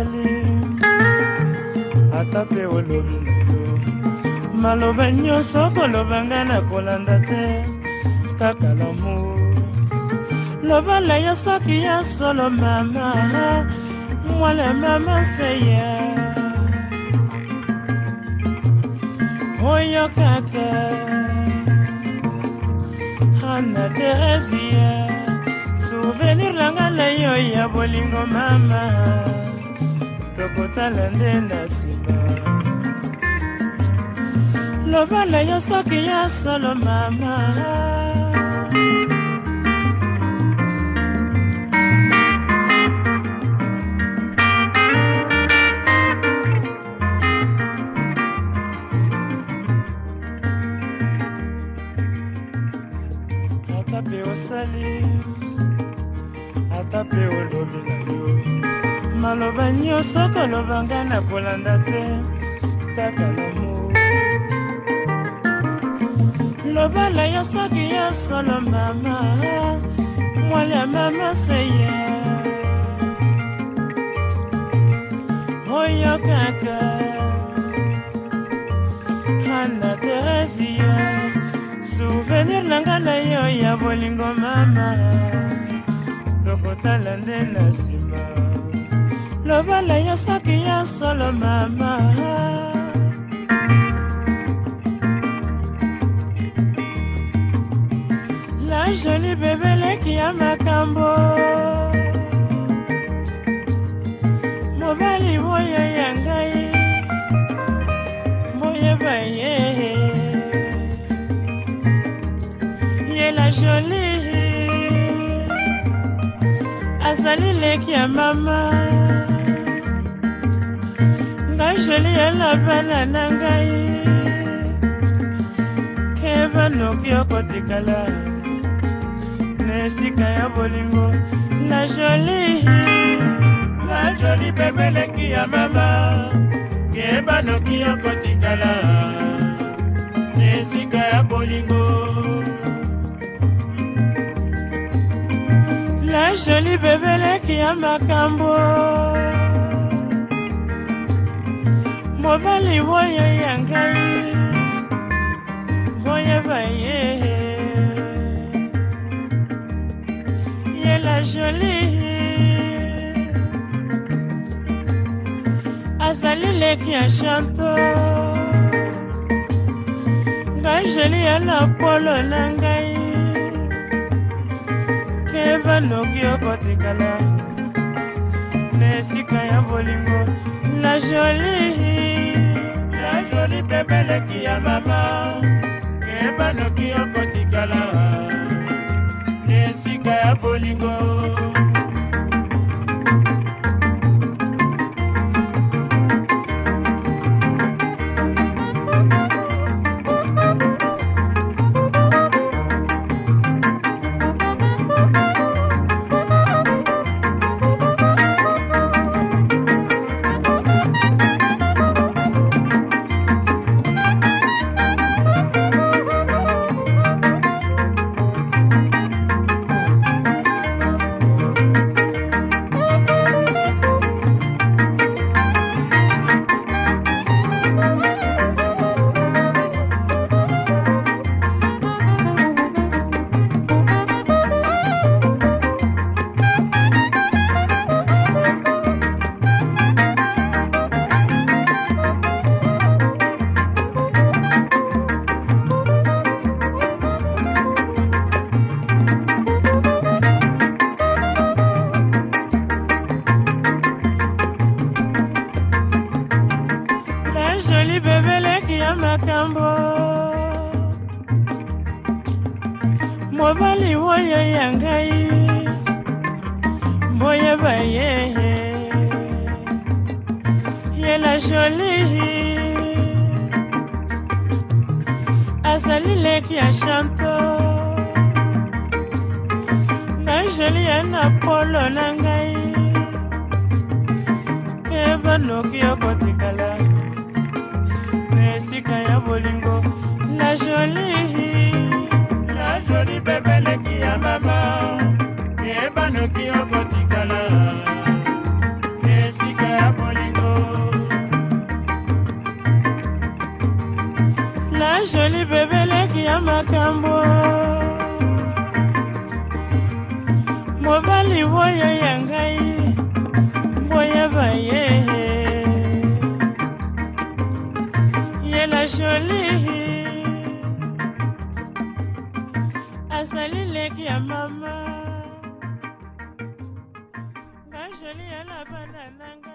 ezali ata mpe olobi na yo maloba nyonso koloba ngai na kolanda te kaka lamour lobala yo soki ya solo mama mwala mama seya oyo kaka ana teresia souvenir nanga na yo ya bolingo mama nakotala nde na nsima lobala yo soki ya solo mama ata mpe osali ata mpe olobi na yo maloba nyonso tolobanga na kolanda te kaka lamo lobala yo soki ya solo mama mwali ya mama seye oyo kaka ana teresia souvenir nanga na yo ya bolingo mama lokotala nde na nsima lobala yo soki ya solo mama la joli bebeleki ya makambo mobali oyo ya ngai moyeba ye ye la joli azali leki ya mama nga jeli elabana na ngai ke banoki okotikala na esika ya bolingo na joli na joli pembeleki ya mama ke banoki okotikala na esika ya bolingo la joli bebeleki ya makambo mobali boye ya ngai boyeba ye ye la joli azali leki ya chanto ngai jeli ya lapolo na ngai keba noki okotikala na esika ya bolingo la joli la joli pembeleki ya mama mobali oyo ya ngai boyeba ye yela joli azali leki ya chanto na joli ya na polo na ngai ebanoki okotikala na esika ya bolingo na joli joli bebeleki ya mama ebanoki okotikala esika ya bolingo la joli bebeleki ya makambo mobali boye ya ngai boye baye ye la jolie bazali leki ya mama bajoli ya labana nanga